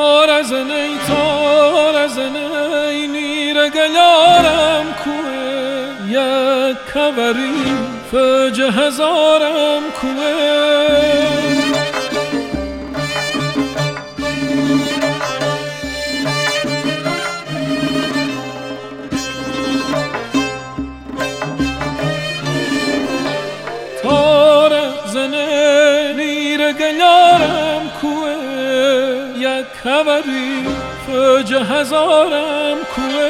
آرزنەی تۆرەزنەی نیرەگەلارم کوێ یەک کەوەری فجە هەزارم کوێ یک خبری فج هزارم کوه.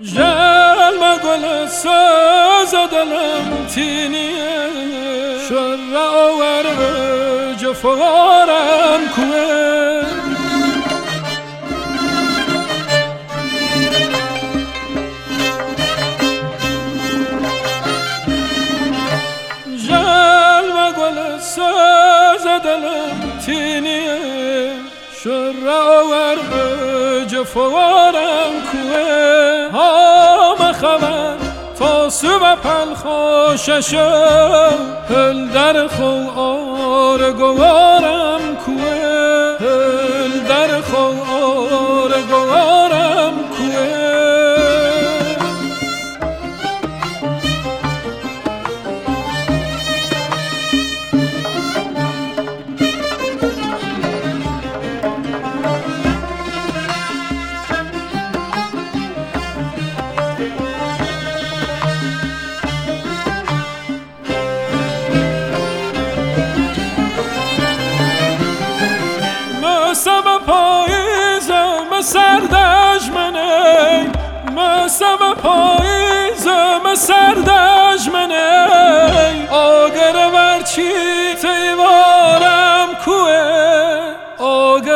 جلم گل ساز دلم تینیه. شر آور جفارم کوه. شر جفوارم کوه. ها خبر تا سو پل خوشش هل در خو گوارم کوه.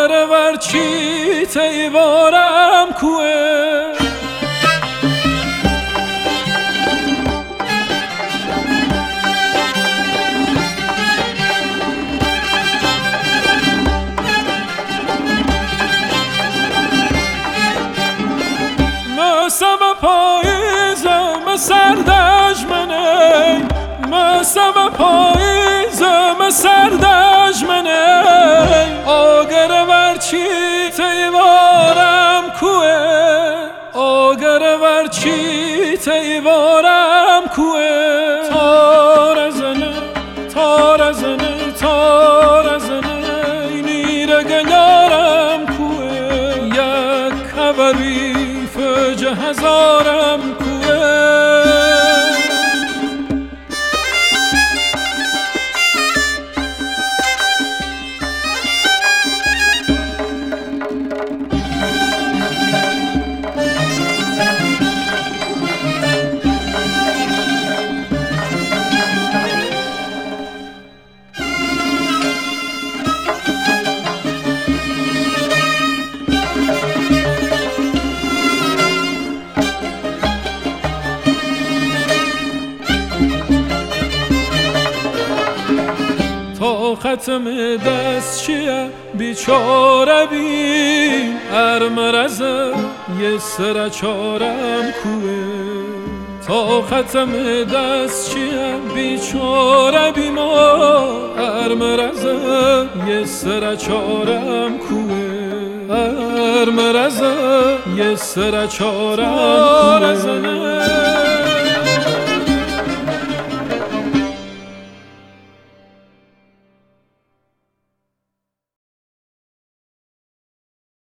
آگر ورچی تیوارم کوه. سردش منه مسم پاییزم سردش تیوارم کوه آگر ورچی تیوارم کوه. تار زنه تار زنه تار زنه نیر گلارم کوه. یک خبری فج هزارم ختم دست چیه؟ بیچاره بی هر مرزه یه سر چارم کوه. تا ختم دست چیه؟ بیچاره هر مرزه یه سر چارم کوه. هر مرزه یه سر چارم کوه.